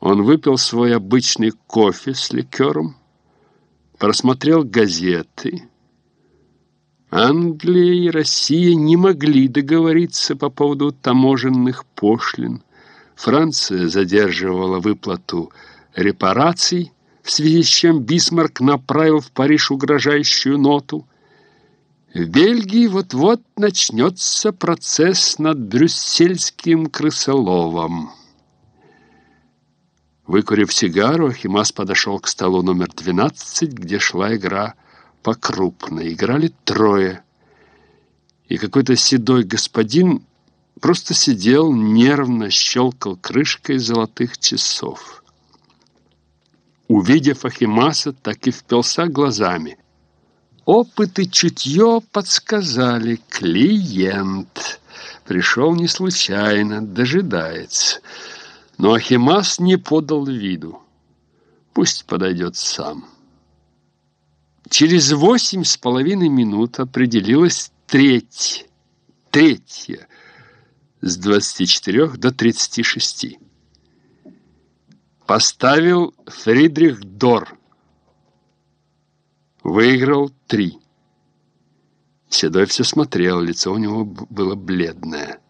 Он выпил свой обычный кофе с ликером, просмотрел газеты. Англия и Россия не могли договориться по поводу таможенных пошлин. Франция задерживала выплату репараций, в связи с чем Бисмарк направил в Париж угрожающую ноту. В Бельгии вот-вот начнется процесс над брюссельским крысоловом. Выкурив сигару, Ахимас подошел к столу номер 12, где шла игра покрупно. Играли трое. И какой-то седой господин просто сидел, нервно щелкал крышкой золотых часов. Увидев Ахимаса, так и впился глазами. Опыт и чутье подсказали. Клиент. Пришел не случайно, дожидается. Но Ахимас не подал виду. Пусть подойдет сам. Через восемь с половиной минут определилась треть, третья с 24 до 36. Поставил Фридрих Дор. Выиграл три. Седой все смотрел, лицо у него было бледное.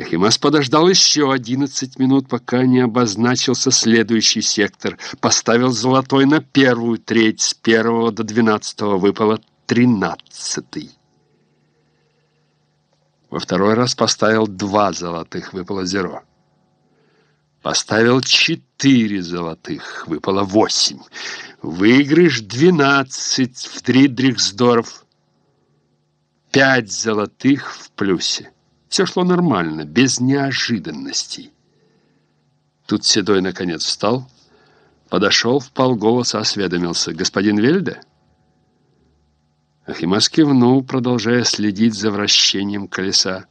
Ахимас подождал еще одиннадцать минут, пока не обозначился следующий сектор. Поставил золотой на первую треть, с первого до двенадцатого выпало тринадцатый. Во второй раз поставил два золотых, выпало зеро. Поставил четыре золотых, выпало восемь. Выигрыш двенадцать в Фридрихсдорф. Пять золотых в плюсе. Все шло нормально, без неожиданностей. Тут Седой наконец встал, подошел, в полголоса осведомился. «Господин Вельде?» Ахимас кивнул, продолжая следить за вращением колеса.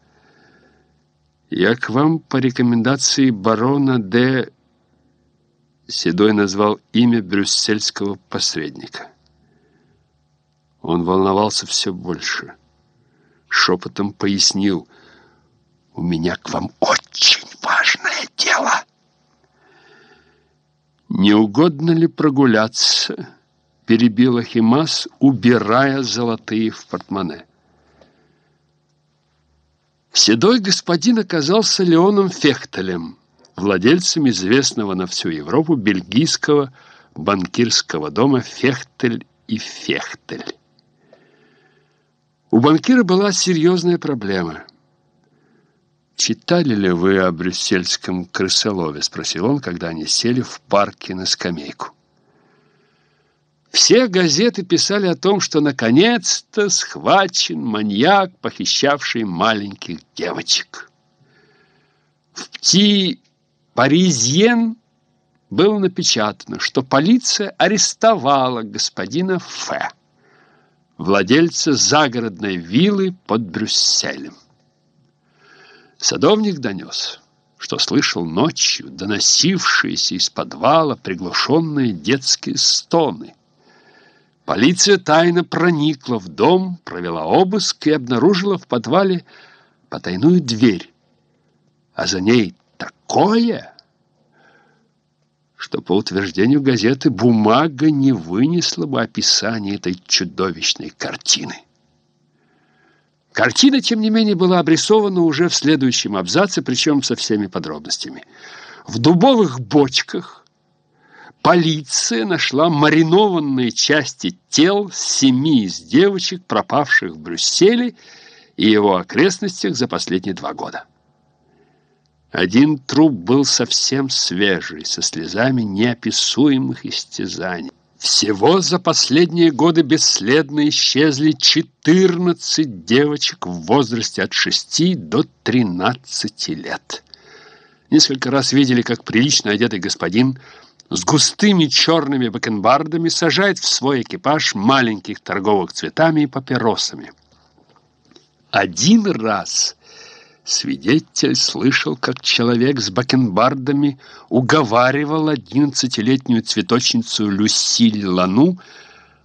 «Я к вам по рекомендации барона Д...» Седой назвал имя брюссельского посредника. Он волновался все больше. Шепотом пояснил — у меня к вам очень важное дело. Не угодно ли прогуляться? Перебила Химас, убирая золотые в портмоне. Седой господин оказался Леоном Фехтелем, владельцем известного на всю Европу бельгийского банкирского дома «Фехтель и Фехтель». У банкира была серьезная проблема – «Читали ли вы о брюссельском крысолове?» — спросил он, когда они сели в парке на скамейку. Все газеты писали о том, что наконец-то схвачен маньяк, похищавший маленьких девочек. В «Пти Паризьен» было напечатано, что полиция арестовала господина Ф., владельца загородной виллы под Брюсселем. Садовник донес, что слышал ночью доносившиеся из подвала приглушенные детские стоны. Полиция тайно проникла в дом, провела обыск и обнаружила в подвале потайную дверь, а за ней такое, что, по утверждению газеты, бумага не вынесла бы описания этой чудовищной картины. Картина, тем не менее, была обрисована уже в следующем абзаце, причем со всеми подробностями. В дубовых бочках полиция нашла маринованные части тел семи из девочек, пропавших в Брюсселе и его окрестностях за последние два года. Один труп был совсем свежий, со слезами неописуемых истязаний. Всего за последние годы бесследно исчезли 14 девочек в возрасте от 6 до 13 лет. Несколько раз видели, как прилично одетый господин с густыми черными бакенбардами сажает в свой экипаж маленьких торговых цветами и папиросами. Один раз Свидетель слышал, как человек с бакенбардами уговаривал одиннадцатилетнюю цветочницу Люсиль Лану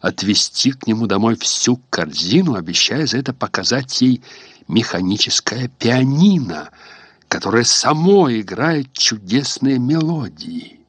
отвезти к нему домой всю корзину, обещая за это показать ей механическое пианино, которое само играет чудесные мелодии.